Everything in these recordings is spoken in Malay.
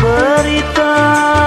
berita.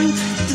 one.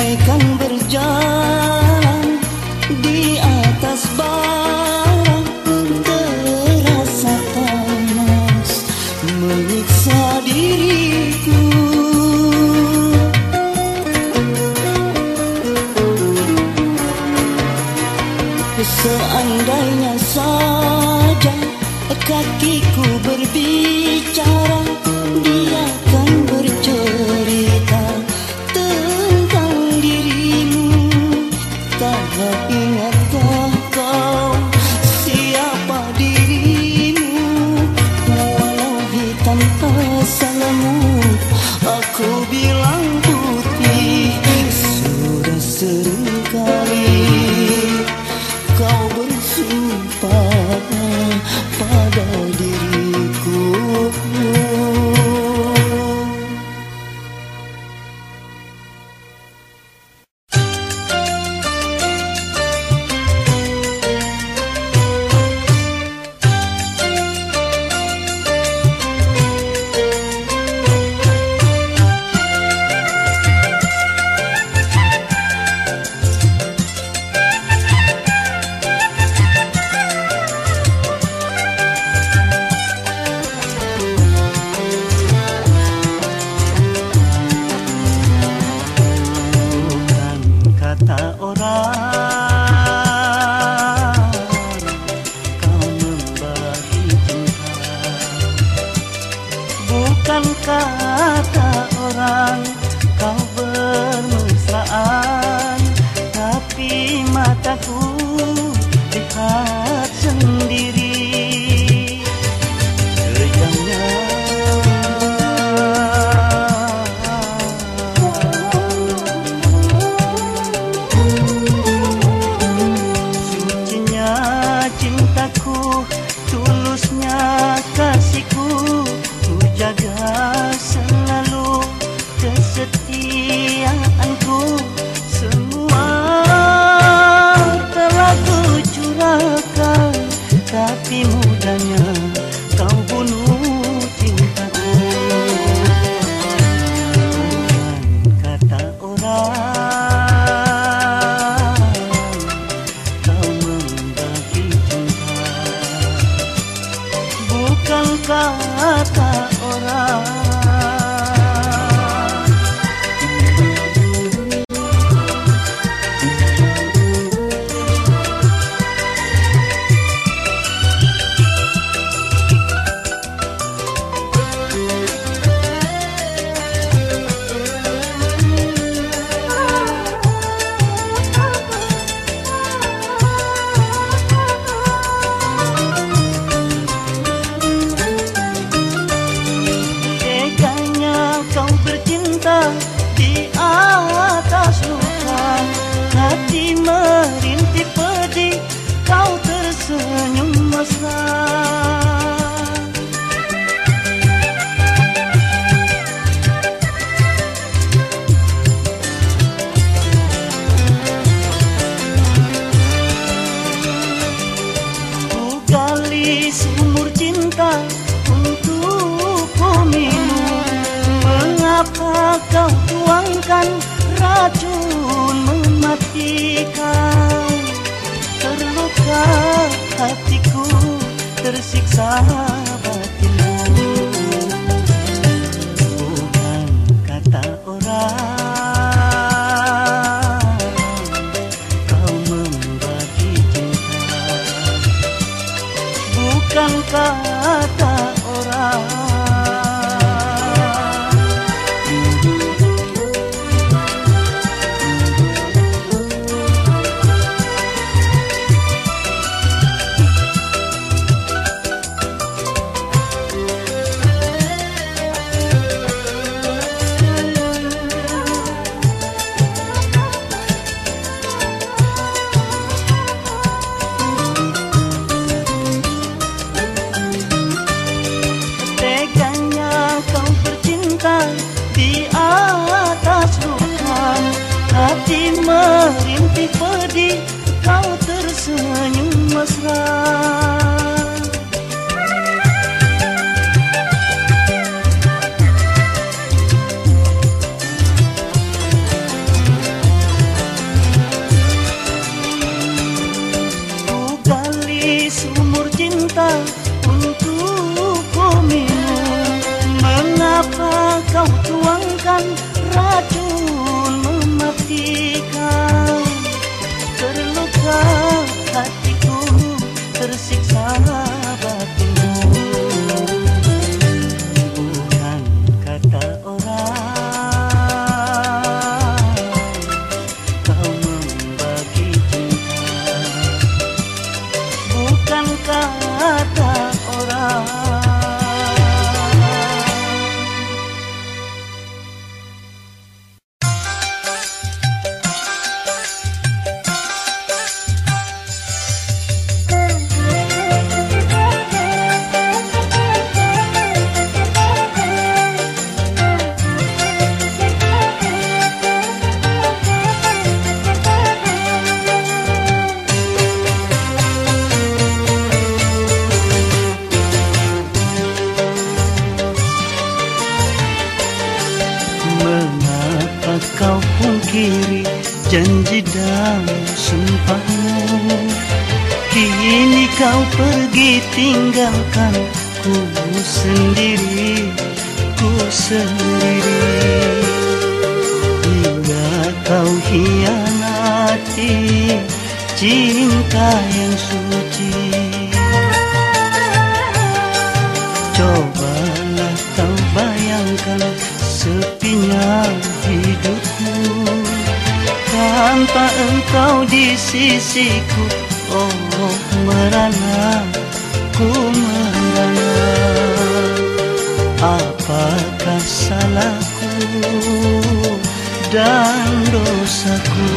bagaikan berjalan di atas barang terasa panas menyiksa diriku. Seandainya saja kakiku berbisik Cobalah kau bayangkan sepinya hidupku. Tanpa engkau di sisiku Oh merana, ku merana. Apakah salahku dan dosaku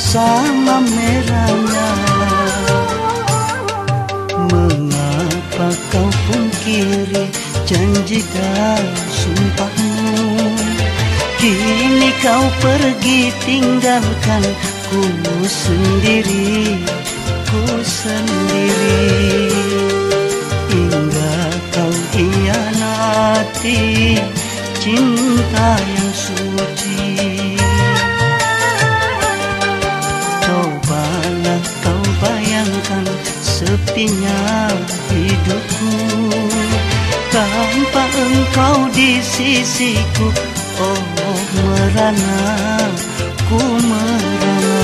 sama-sama merahnya. Mengapa kau pungkiri janji dan sumpahmu. Kini kau pergi tinggalkan ku sendiri Ku sendiri. Hingga kau hianati cinta bayangkan sepinya hidupku. Tanpa engkau di sisiku Oh merana, ku merana.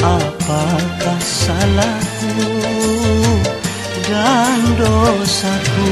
Apakah salahku dan dosaku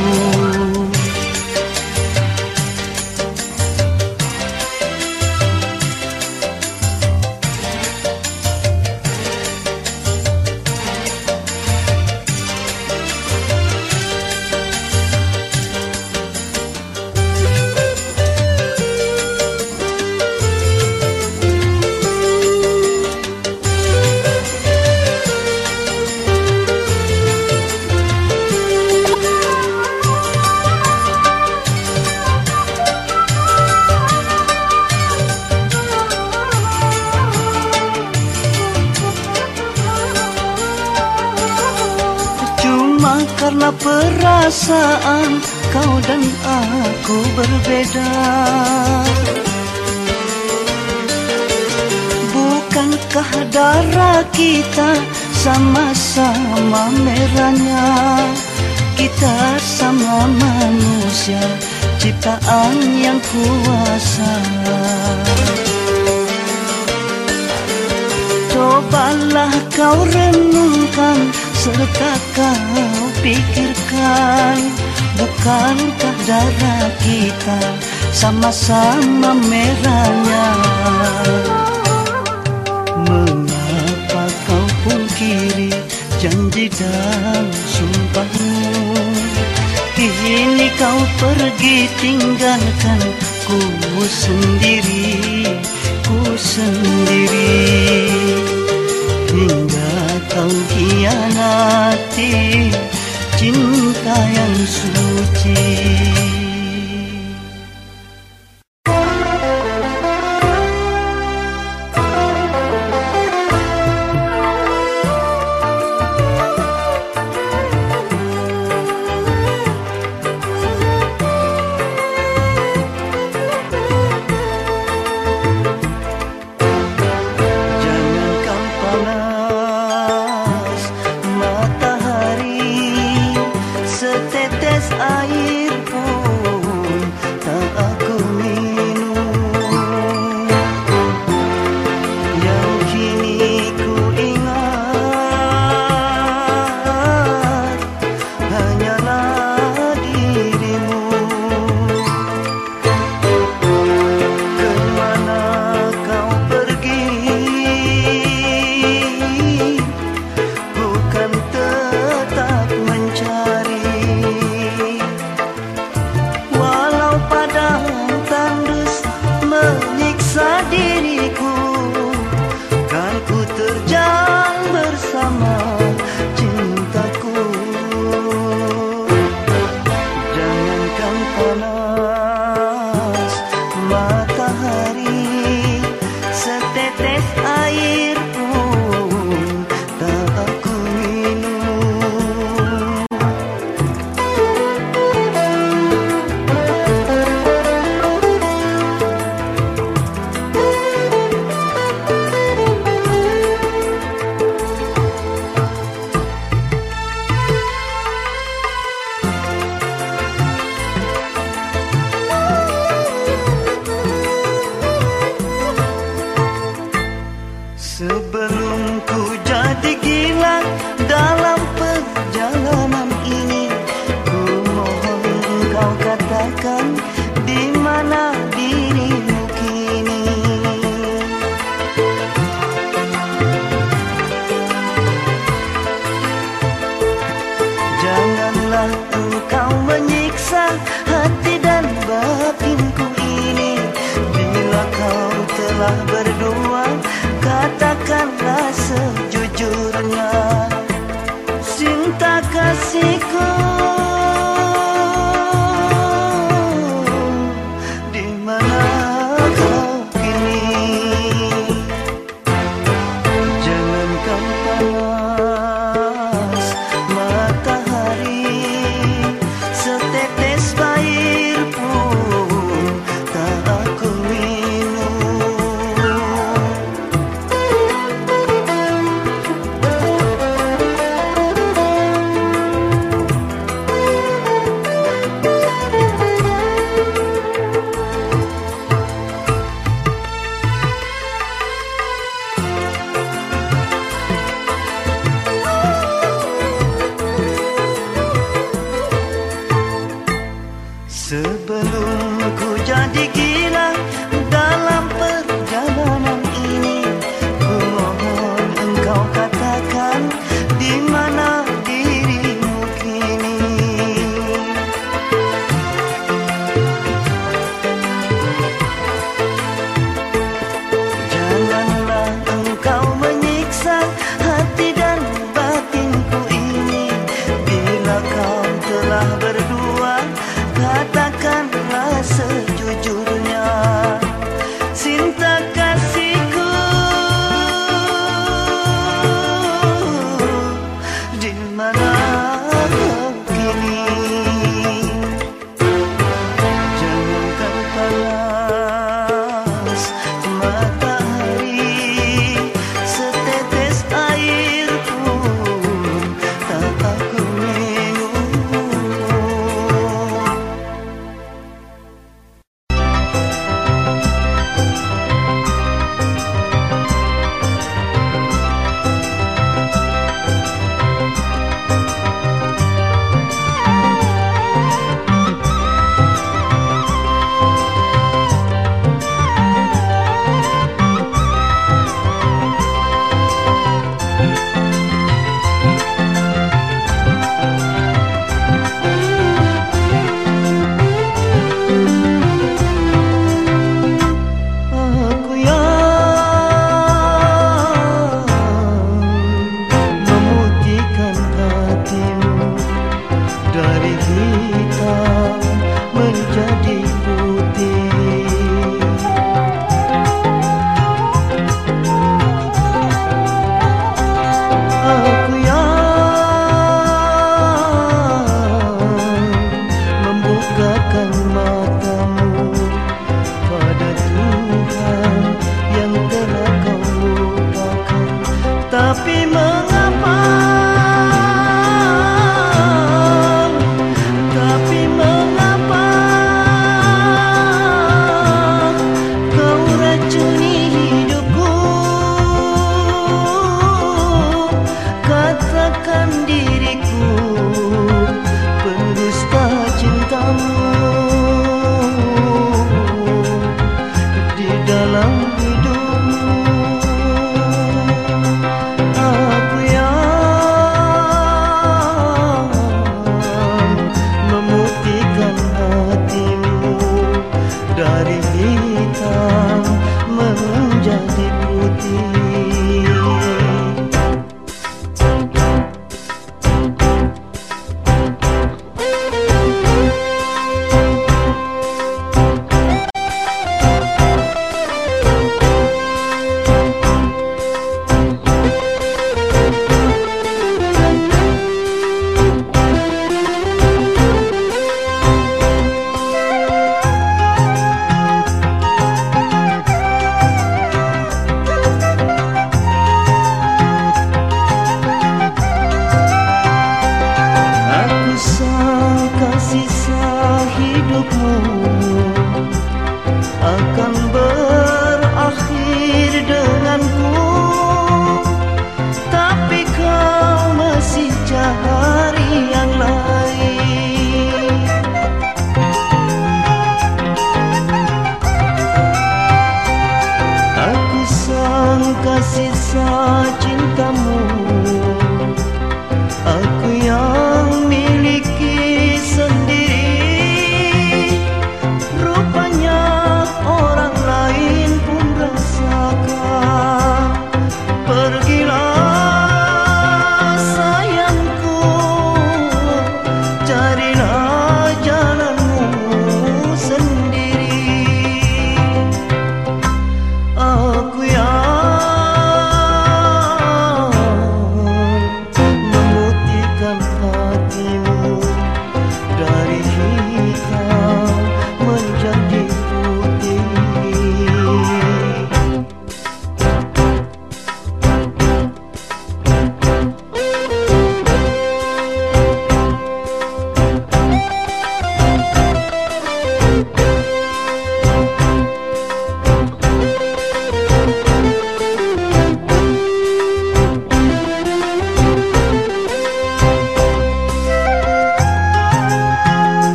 dan aku berbeda Bukankah darah kita sama-sama merahnya kita sama manusia Ciptaan yang kuasa Cobalah kau renungkan Serta kau pikirkan Bukankah darah kita Sama-sama merahnya? Mengapa kau pungkiri Janji dan sumpahmu? Kini kau pergi tinggalkan ku sendiri, ku sendiri. Hingga kau hianati cinta yang suci telah berdua katakanlah sebab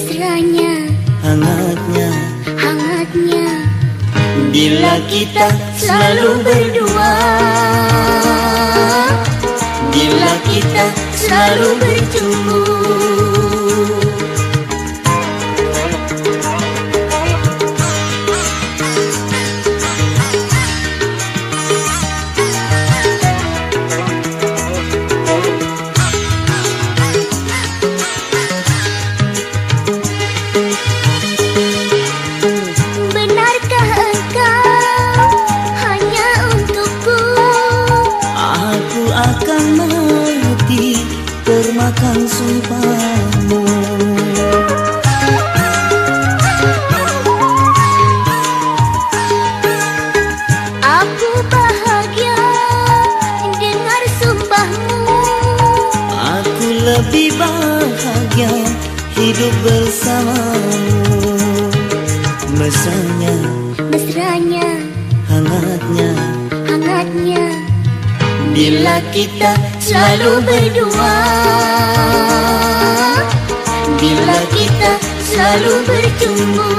mesranya. Hangatnya. Hangatnya. Bila kita selalu berdua. Bila kita selalu bercumbu kita selalu berdua. Bila kita selalu bertumbuh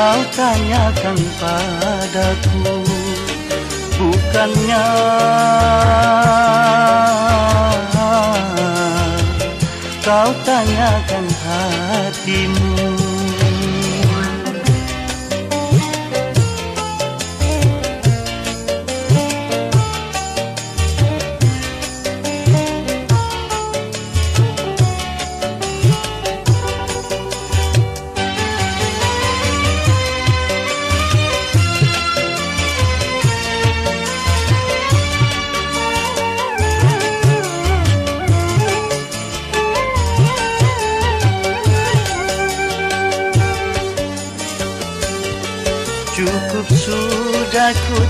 kau tanyakan padaku Bukannya kau tanyakan hatimu.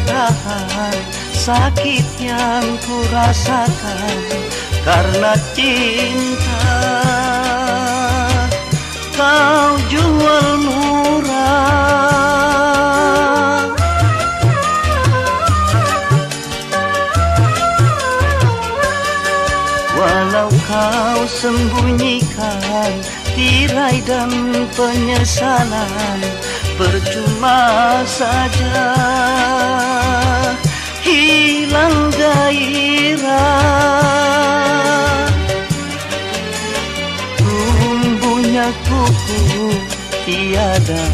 Tahan Sakit yang ku rasakan Karena cinta. Kau jual murah. Walau kau sembunyikan Tirai dan penyesalan percuma saja hilang gairah. Tumbuhnya kuku tiada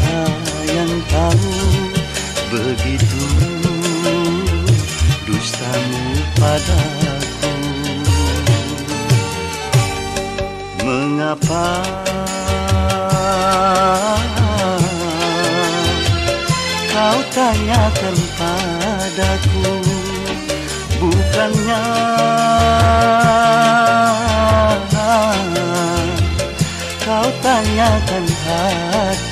yang tahu begitu dustamu padaku. Mengapa? Kau tanyakan padaku bukannya kau tanyakan hatimu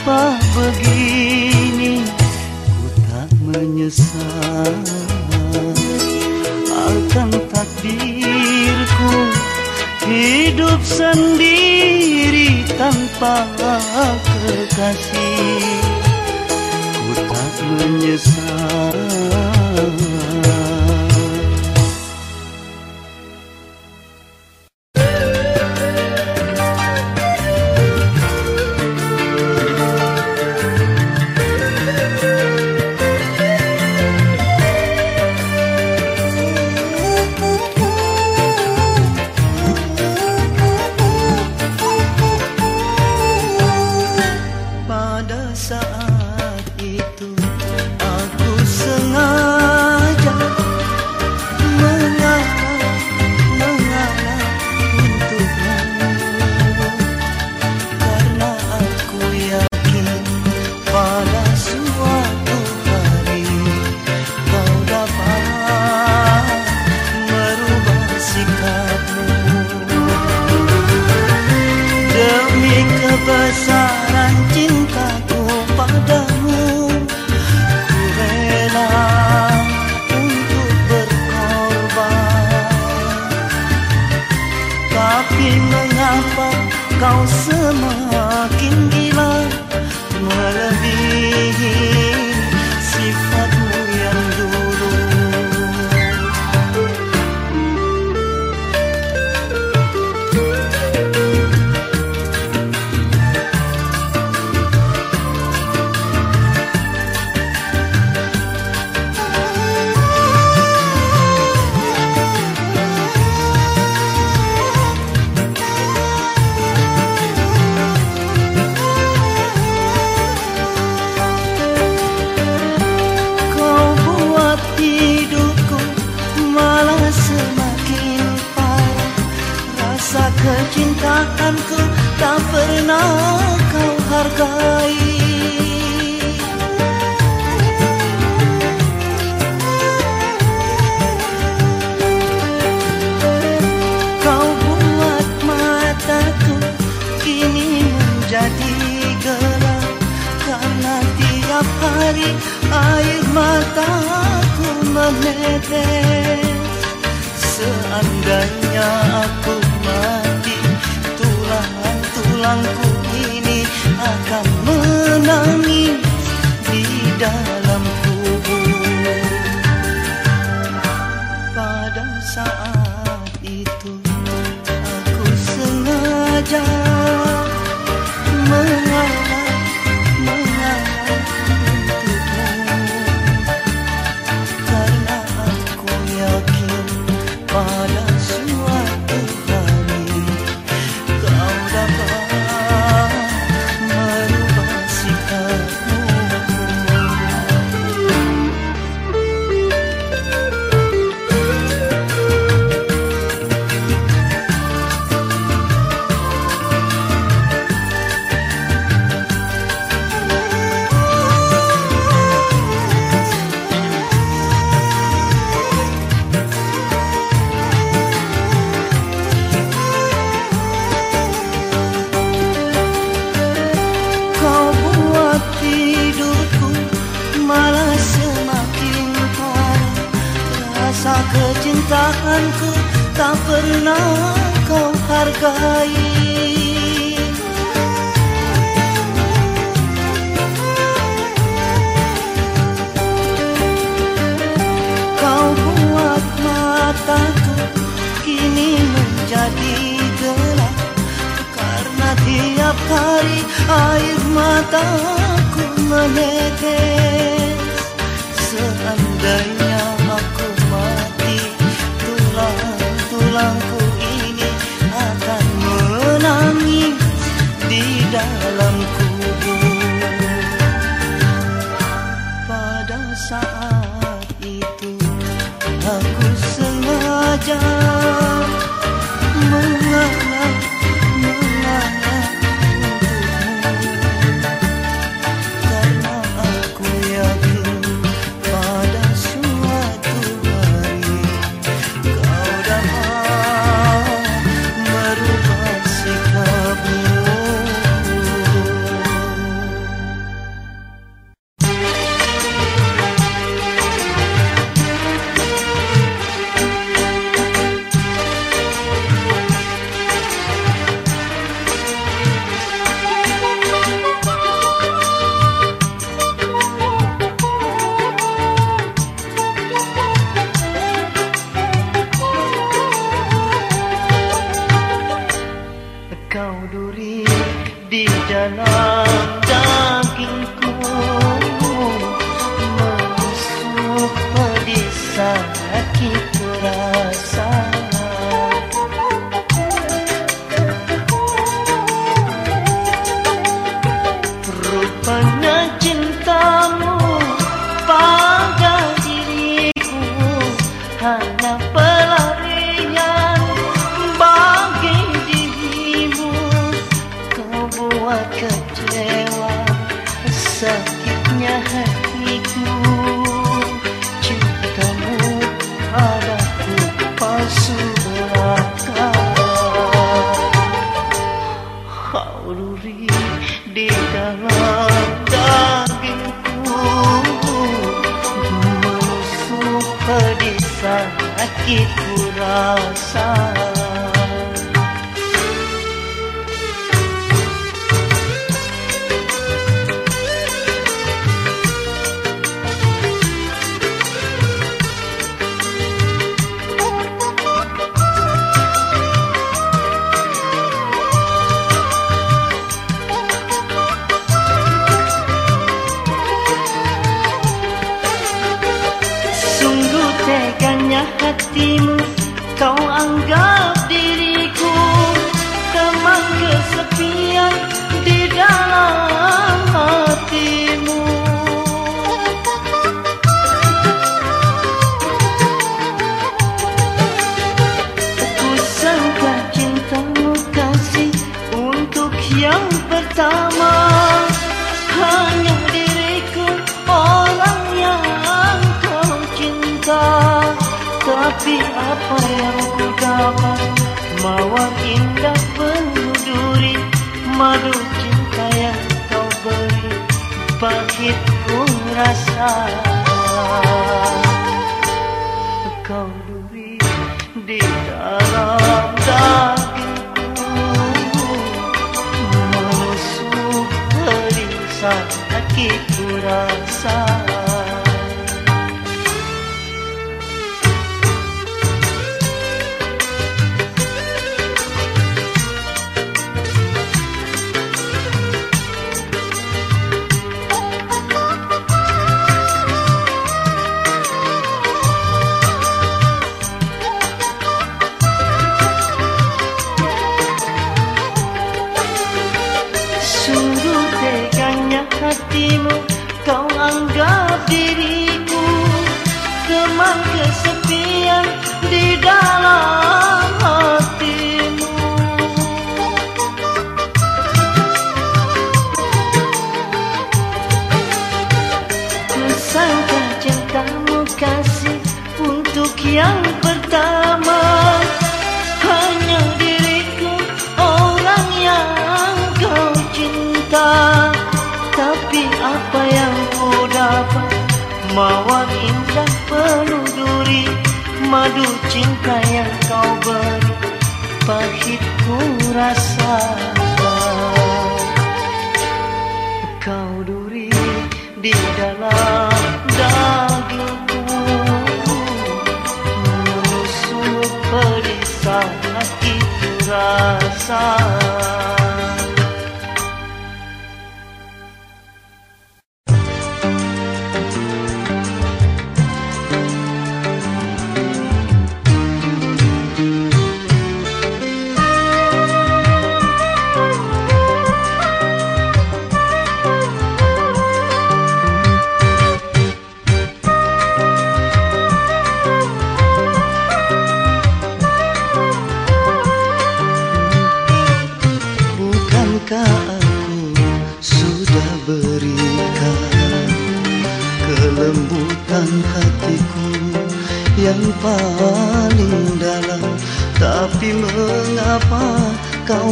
kenapa begini? Ku tak menyesal. Akan takdirku hidup sendiri tanpa kekasih. Ku tak menyesal.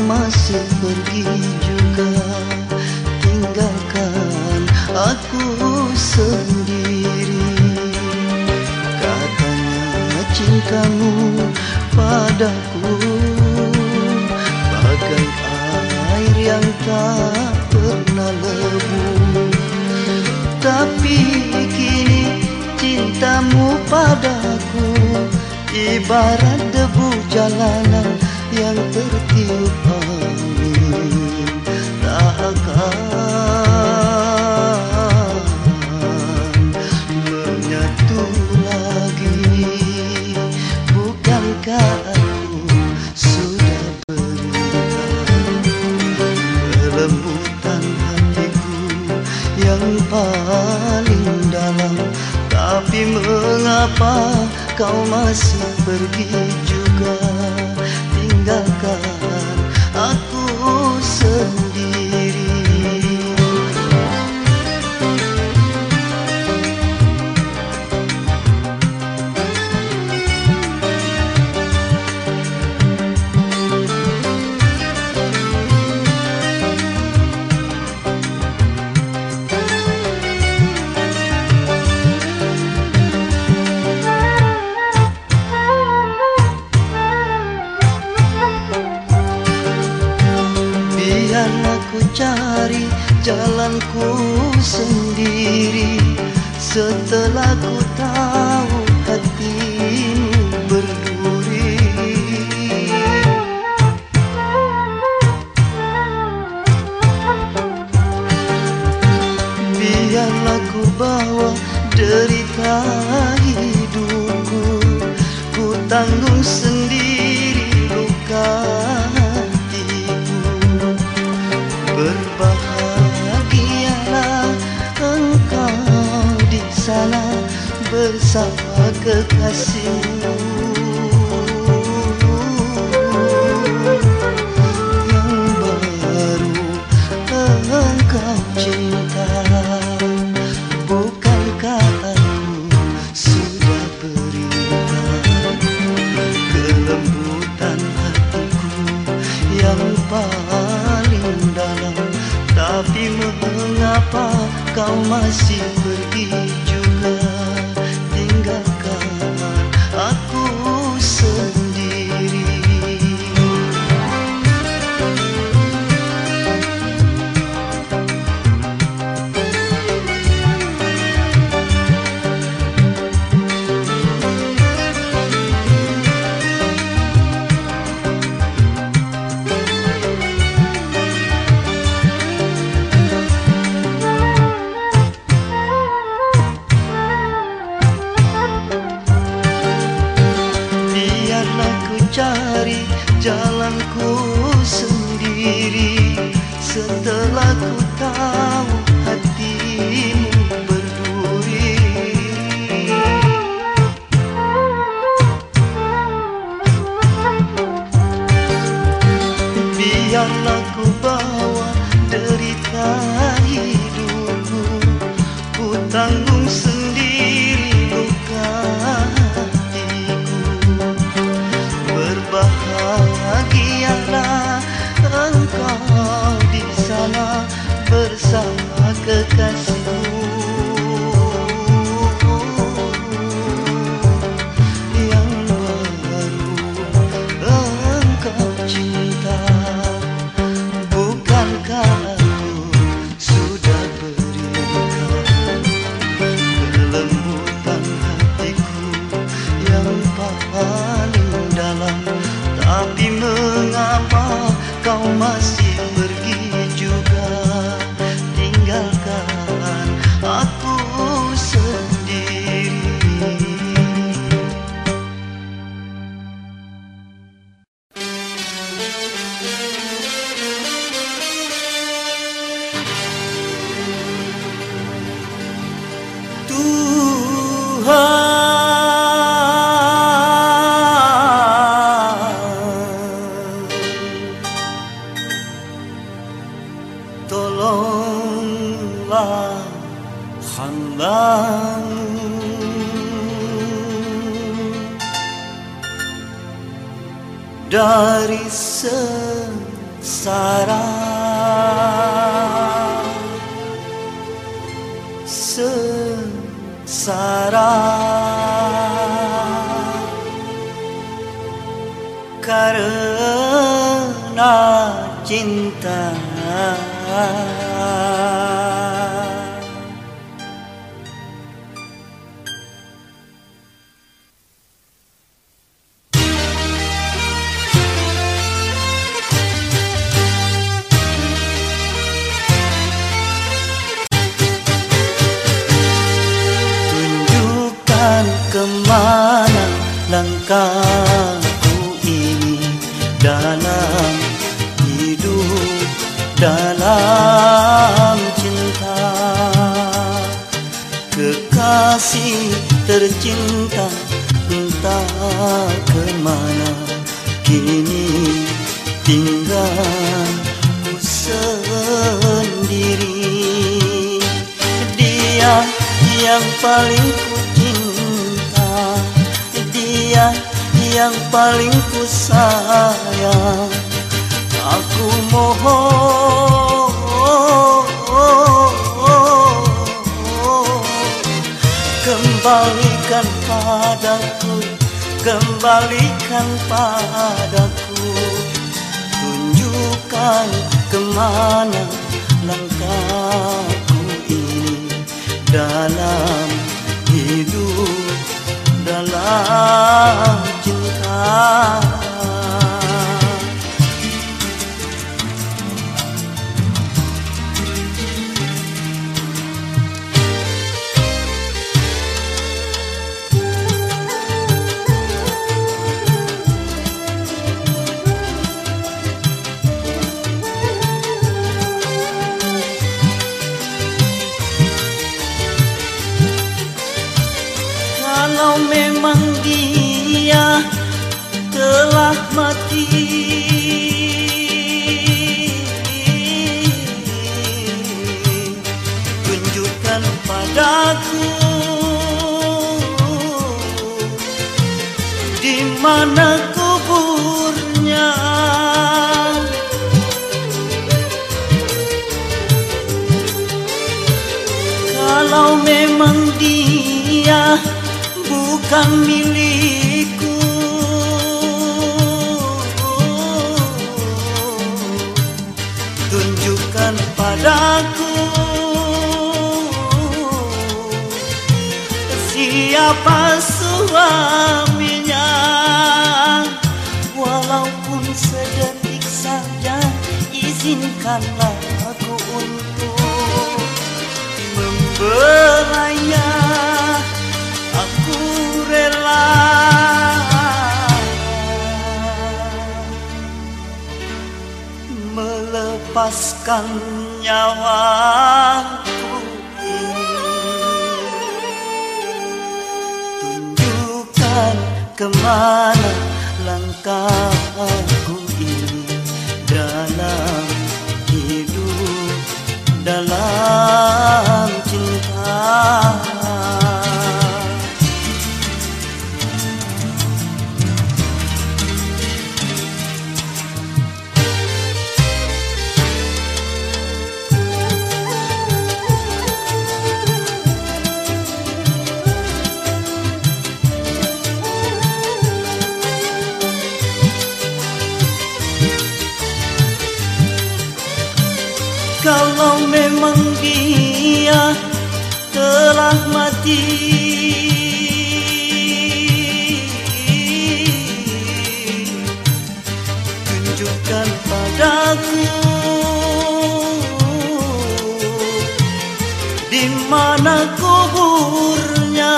masih pergi juga. Tinggalkan aku sendiri. Katanya cintamu padaku. Bagai air yang tak pernah lebu. Tapi kini cintamu padaku. Ibarat debu jalanan yang tertiup angin tak akan menyatu lagi bukankah aku sudah berubah kelembutan hatiku yang paling dalam? Tapi mengapa kau masih pergi juga? ជឿថា Tunjukkan padaku Di mana kuburnya. Kalau memang dia Bukan milik suaminya Walaupun sedetik saja Izinkanlah aku untuk membelanya. Aku rela Melepaskan nyawa. mana dunia telah mati. Tunjukkan padaku Di mana kuburnya.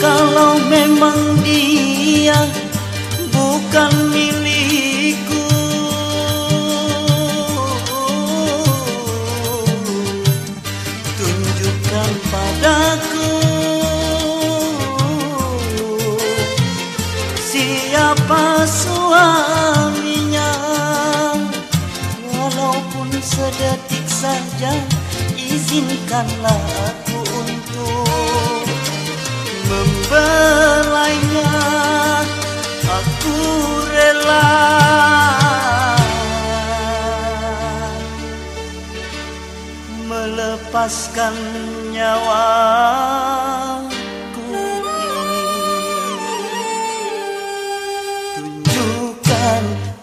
Kalau memang dia bukan mi Izinkanlah aku untuk membelainya. Aku rela. Melepaskan nyawa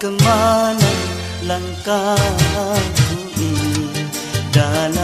Kemana langkahku ini. Dalam